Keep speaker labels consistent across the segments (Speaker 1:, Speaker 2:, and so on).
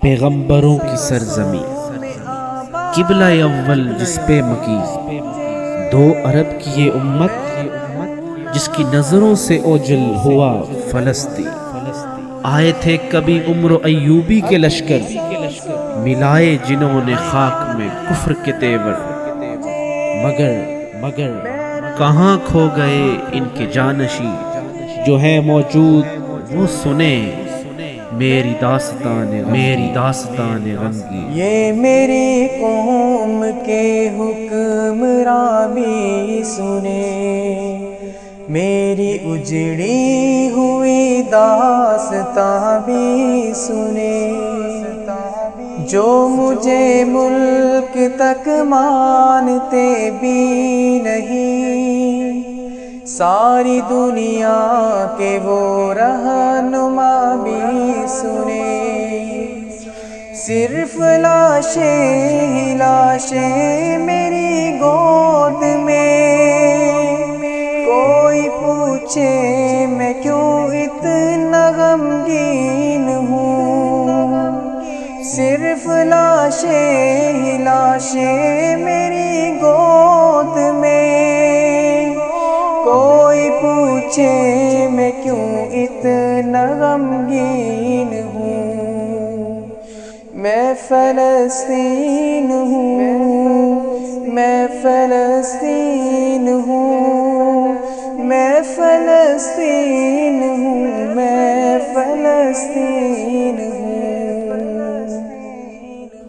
Speaker 1: پیغمبروں کی سرزمی قبلہ اول جس پہ مکی۔ دو عرب کی یہ امت، جس کی نظروں سے اوجل ہوا فلسطی آئے تھے کبھی عمر و ایوبی کے لشکر، ملائے جنہوں نے خاک میں کفر کے تیور۔ مگر مگر، کہاں کھو گئے ان کے جانشی جو ہے موجود، وہ سنے میری داستان میری داستان غمگی
Speaker 2: یہ میری قوم کے حکم بھی سنے۔ میری اجڑی ہوئی داستان بھی سنے۔ جو مجھے ملک تک مانتے بھی نہیں۔ ساری دنیا کے وہ رہنما بھی سنے۔ صرف لاشیں لاشیں میری گود میں۔ کوئی پوچھے میں کیوں اتنا غمگین ہوں؟ صرف لاشیں لاشیں میری گود میں۔ پوچھے میں کیوں اتنا غمگین ہوں؟ میں فلسطین ہوں، میں فلسطین ہوں، میں فلسطین ہوں، میں فلسطین ہوں۔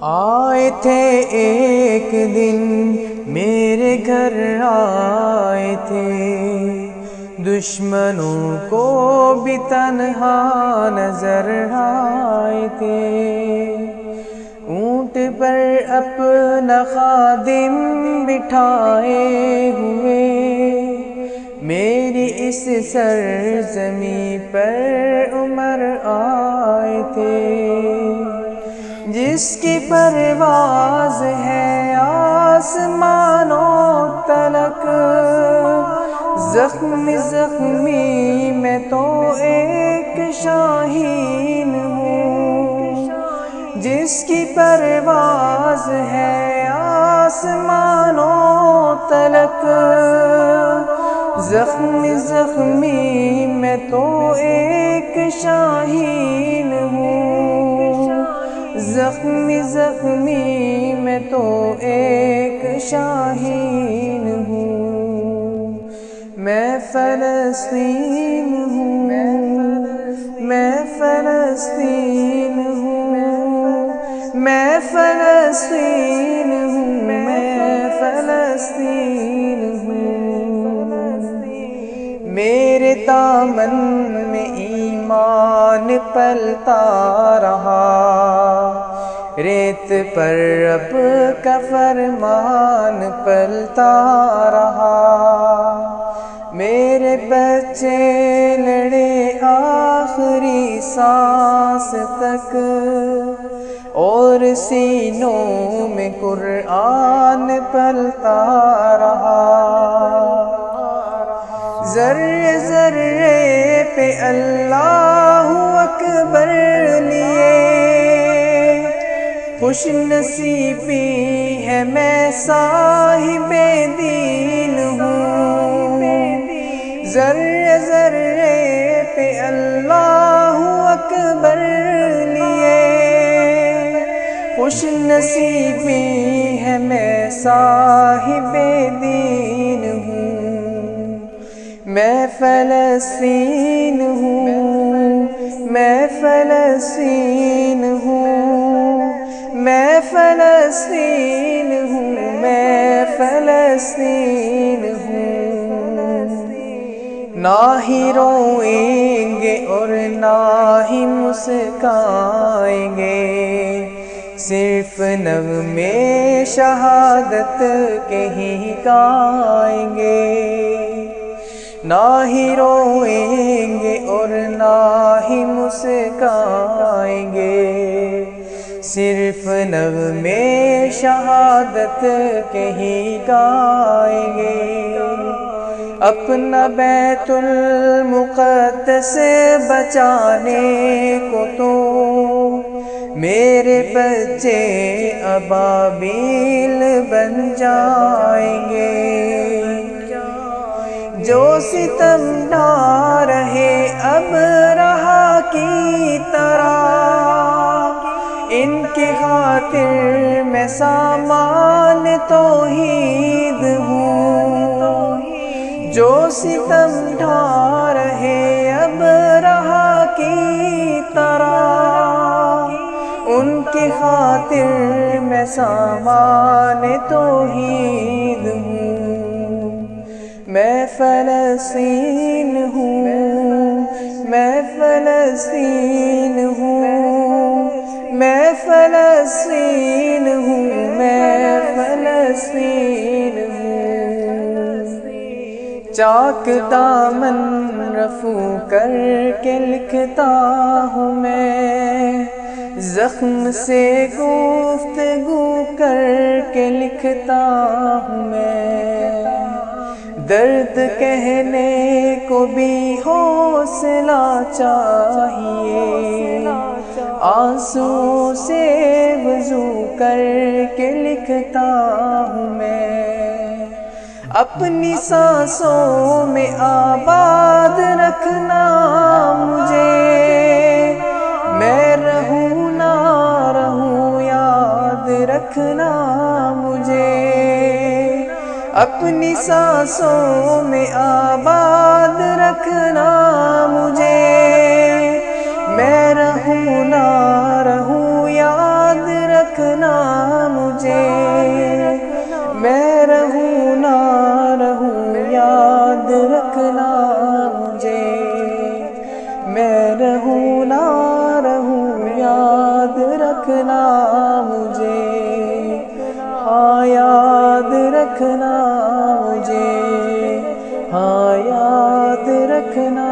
Speaker 2: آئے تھے ایک دن میرے گھر، آئے تھے دشمنوں کو بھی تنہا نظر آئے تھے۔ اونٹ پر اپنا خادم بٹھائے ہوئے۔ میری اس سرزمی پر عمر آئے تھے۔ جس کی پرواز ہے آسمانوں تلک۔ زخمی زخمی میں تو ایک شاہین ہوں۔ جس کی پرواز ہے آسمانوں تلک۔ زخمی زخمی میں تو ایک شاہین ہوں۔ زخمی زخمی میں تو ایک شاہین فلسطین ہوں، میں فلسطین ہوں، میں فلسطین ہوں، میں فلسطین ہوں۔ میرے دامن میں ایمان پلتا رہا، ریت پر رب کا فرمان پلتا رہا۔ میرے بچے لڑے آخری سانس تک۔ اور سینوں میں قرآن پلتا رہا۔ ذرے ذرے پہ اللہ اکبر لیے۔ خوش نصیبی ہے میں صاحب دین۔ ہوں ذرے ذرے پہ اللہ اکبر لیے۔ خوش نصیبی ہے میں صاحب دین ہوں۔ میں فلسطین ہوں۔ میں فلسطین ہوں۔ میں فلسطین ہوں۔ میں فلسطین ہوں۔ نہ ہی روئیں گے اور نہ ہی مسکائیں گے۔ صرف نغمے شہادت کے ہی گائیں گے۔ نہ ہی روئیں گے اور نہ ہی مسکائیں گے۔ صرف نغمے شہادت کے ہی گائیں گے۔ اپنا بیت المقدس بچانے کو تو میرے بچے ابابیل بن جائیں گے۔ جو ستم ڈا رہے اب رہا کی طرح۔ ان کے خاطر میں سامان توحید ہوں۔ جو ستم ڈھا رہے اب رہا کی طرح؟ ان کی خاطر میں سامان توحید ہوں۔ میں فلسطین ہوں، میں فلسطین ہوں، میں فلسطین ہوں، میں فلسطین چاک دامن رفو کر کے لکھتا ہوں میں۔ زخم سے گفتگو کر کے لکھتا ہوں میں۔ درد کہنے کو بھی حوصلہ چاہیے۔ آنسو سے وضو کر کے لکھتا ہوں میں۔ اپنی سانسوں میں آباد رکھنا مجھے۔ میں رہوں نہ رہوں، یاد رکھنا مجھے۔ اپنی سانسوں میں آباد رکھنا مجھے۔ میں رہوں نہ رہوں، یاد رکھنا مجھے۔ ہاں یاد رکھنا مجھے۔ ہاں یاد رکھنا